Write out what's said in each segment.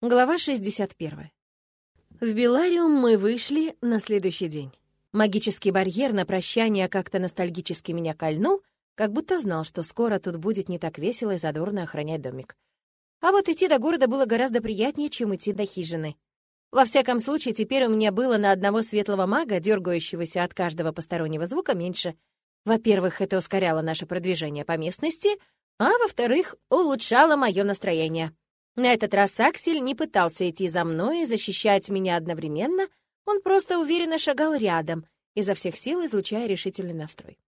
Глава 61. В Белариум мы вышли на следующий день. Магический барьер на прощание как-то ностальгически меня кольнул, как будто знал, что скоро тут будет не так весело и задорно охранять домик. А вот идти до города было гораздо приятнее, чем идти до хижины. Во всяком случае, теперь у меня было на одного светлого мага, дергающегося от каждого постороннего звука, меньше. Во-первых, это ускоряло наше продвижение по местности, а во-вторых, улучшало мое настроение. На этот раз Аксель не пытался идти за мной и защищать меня одновременно, он просто уверенно шагал рядом, изо всех сил излучая решительный настрой.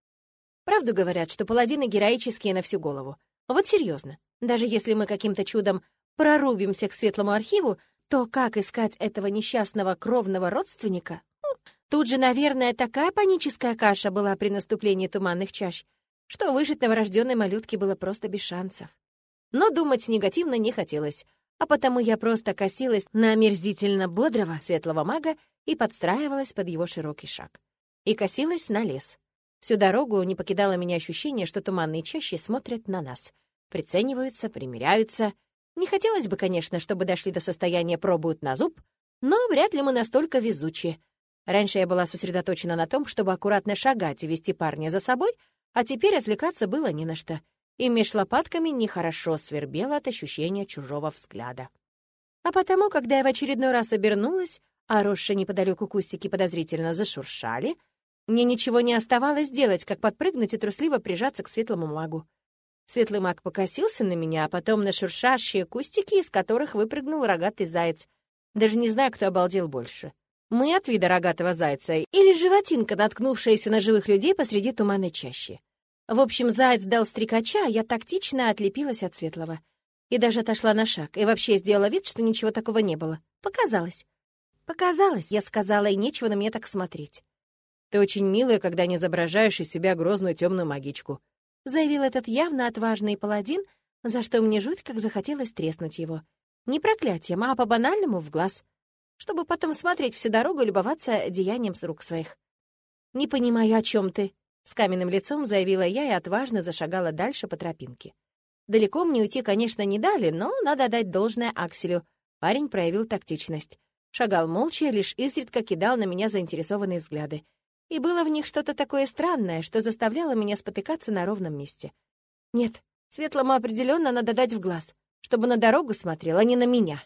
Правду говорят, что паладины героические на всю голову. Вот серьезно, даже если мы каким-то чудом прорубимся к светлому архиву, то как искать этого несчастного кровного родственника? Тут же, наверное, такая паническая каша была при наступлении туманных чащ, что выжить новорожденной малютке было просто без шансов. Но думать негативно не хотелось, а потому я просто косилась на омерзительно бодрого светлого мага и подстраивалась под его широкий шаг. И косилась на лес. Всю дорогу не покидало меня ощущение, что туманные чащи смотрят на нас, прицениваются, примиряются. Не хотелось бы, конечно, чтобы дошли до состояния пробуют на зуб, но вряд ли мы настолько везучие. Раньше я была сосредоточена на том, чтобы аккуратно шагать и вести парня за собой, а теперь отвлекаться было не на что — и меж лопатками нехорошо свербело от ощущения чужого взгляда. А потому, когда я в очередной раз обернулась, а росшие неподалеку кустики подозрительно зашуршали, мне ничего не оставалось делать, как подпрыгнуть и трусливо прижаться к светлому магу. Светлый маг покосился на меня, а потом на шуршащие кустики, из которых выпрыгнул рогатый заяц. Даже не знаю, кто обалдел больше. Мы от вида рогатого зайца или животинка, наткнувшаяся на живых людей посреди туманной чащи. В общем, заяц дал стрекача, а я тактично отлепилась от светлого. И даже отошла на шаг, и вообще сделала вид, что ничего такого не было. Показалось. Показалось, я сказала, и нечего на меня так смотреть. «Ты очень милая, когда не изображаешь из себя грозную темную магичку», заявил этот явно отважный паладин, за что мне жуть как захотелось треснуть его. Не проклятием, а по-банальному в глаз, чтобы потом смотреть всю дорогу и любоваться деянием с рук своих. «Не понимаю, о чем ты», с каменным лицом заявила я и отважно зашагала дальше по тропинке. Далеко мне уйти, конечно, не дали, но надо дать должное Акселю. Парень проявил тактичность. Шагал молча, лишь изредка кидал на меня заинтересованные взгляды. И было в них что-то такое странное, что заставляло меня спотыкаться на ровном месте. Нет, Светлому определенно надо дать в глаз, чтобы на дорогу смотрел, а не на меня.